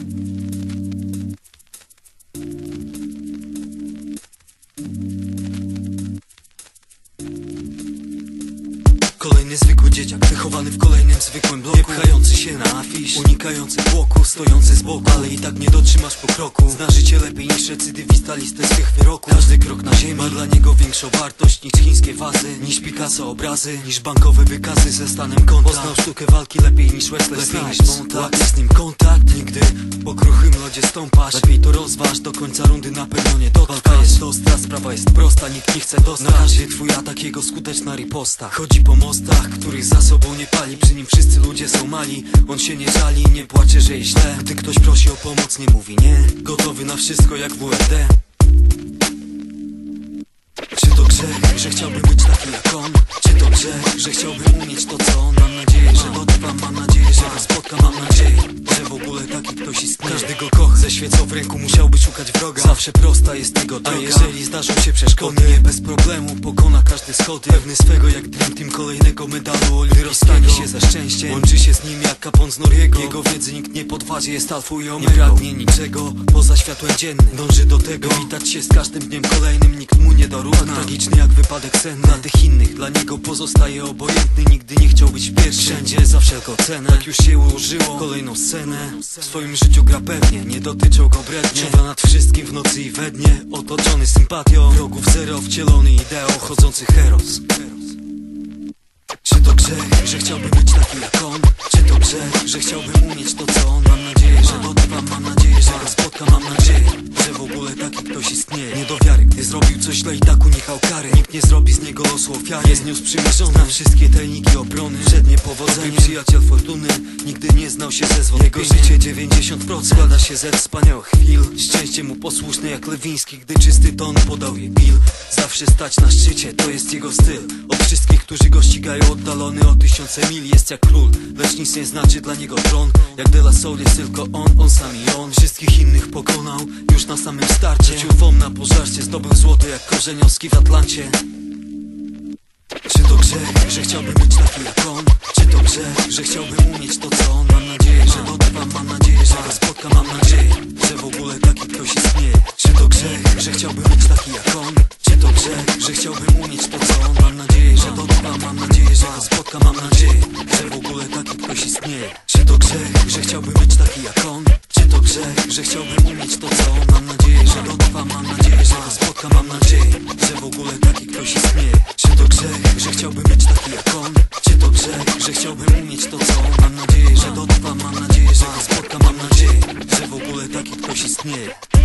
thank you Kolejny zwykły dzieciak, wychowany w kolejnym zwykłym bloku. Nie pchający się na afisz, unikający błoku Stojący z boku, ale i tak nie dotrzymasz po kroku. Zna życie lepiej niż recydywista listę swych wyroków Każdy krok na ziemi ma dla niego większą wartość Niż chińskie wazy, niż Picasso obrazy Niż bankowe wykazy ze stanem konta. Poznał sztukę walki lepiej niż Wesley Snipes. Łapiesz z nim kontakt, nigdy po kruchym lodzie stąpasz. Lepiej to rozważ, do końca rundy na pewno nie dotrwasz sprawa jest prosta, nikt nie chce dostać. Na każdy twój atak jego skuteczna riposta. Chodzi po mostach, których za sobą nie pali. Przy nim wszyscy ludzie są mali On się nie żali, nie płacze, że jest źle. Gdy ktoś prosi o pomoc, nie mówi nie. Gotowy na wszystko jak WRD Czy to grzech, że chciałbym być taki jak on? Czy to grzech, że chciałbym umieć to co on? Mam nadzieję, że dotrwam, mam nadzieję, że go spotkam Mam nadzieję, że w ogóle taki ktoś istnieje. Każdy go kocha, ze świecą w ręku musiałby szukać wroga. Zawsze prosta jest jego droga. A jeżeli zdarzą się przeszkody, nie bez problemu pokona każdy schody. Pewny swego jak Dream Team kolejnego medalu Oliwierowskiego stanie się ze szczęściem, łączy się z nim jak kapon z Noriego. Jego wiedzy nikt nie podważy, jest alfą i omegą. Nie pragnie niczego, poza światłem dziennym. Dąży do tego, witać się z każdym dniem kolejnym. Nikt mu nie dorówna, tragiczny jak wypadek senny. Dla tych innych, dla niego pozostaje obojętny. Nigdy nie chciał być pierwszy, wszędzie za wszelką cenę. Jak już się ułożyło, kolejną scenę. W swoim życiu gra pewnie, nie dotyczą go brednie. Czuwa nad wszystkim w nocy i we dnie. Otoczony sympatią, wrogów zero Wcielony ideał, chodzący heros czy to grzech, że chciałbym być taki jak on? Czy to grzech, że chciałbym umieć to co on? Mam nadzieję, że dotrwam, mam nadzieję, że go spotkam. Mam nadzieję, że w ogóle taki ktoś istnieje zrobił coś źle i tak unikał kary Nikt nie zrobi z niego losu ofiary Jest niósł przymierzony wszystkie tajniki obrony Przed niepowodzeniem przyjaciel fortuny. Nigdy nie znał się ze zwątpieniem Jego życie 90% składa się ze wspaniałych chwil. Szczęście mu posłuszne jak Lewiński Gdy czysty ton podał jej Bill. Zawsze stać na szczycie, to jest jego styl. Od wszystkich, którzy go ścigają oddalony o tysiące mil. Jest jak król, lecz nic nie znaczy dla niego tron. Jak De La Soul jest tylko on, on sam i on. Wszystkich innych pokonał już na samym starcie. Rzucił na pożarcie, zdobył złoto jak korzeniowski w Atlancie czy to grzech, że chciałbym być taki jak on? Czy to grzech, że chciałbym umieć to co on? Mam nadzieję, że dotrwam, mam nadzieję, że go spotkam Mam nadzieję, że w ogóle taki ktoś istnieje Czy to grzech, że chciałbym być taki jak on? Czy to grzech, że chciałbym umieć to co on? Mam nadzieję, że dotrwam, mam nadzieję, że go spotkam Mam nadzieję, że w ogóle taki ktoś istnieje Czy to grzech, że chciałbym to grzech, że chciałbym umieć to co? Mam nadzieję, że dotrwam, mam nadzieję, że go spotkam Mam nadzieję, że w ogóle taki ktoś istnieje Czy to grzech, że chciałbym być taki jak on? Czy to grzech, że chciałbym umieć to co? Mam nadzieję, że dotrwam, mam nadzieję, że go spotkam Mam nadzieję, że w ogóle taki ktoś istnieje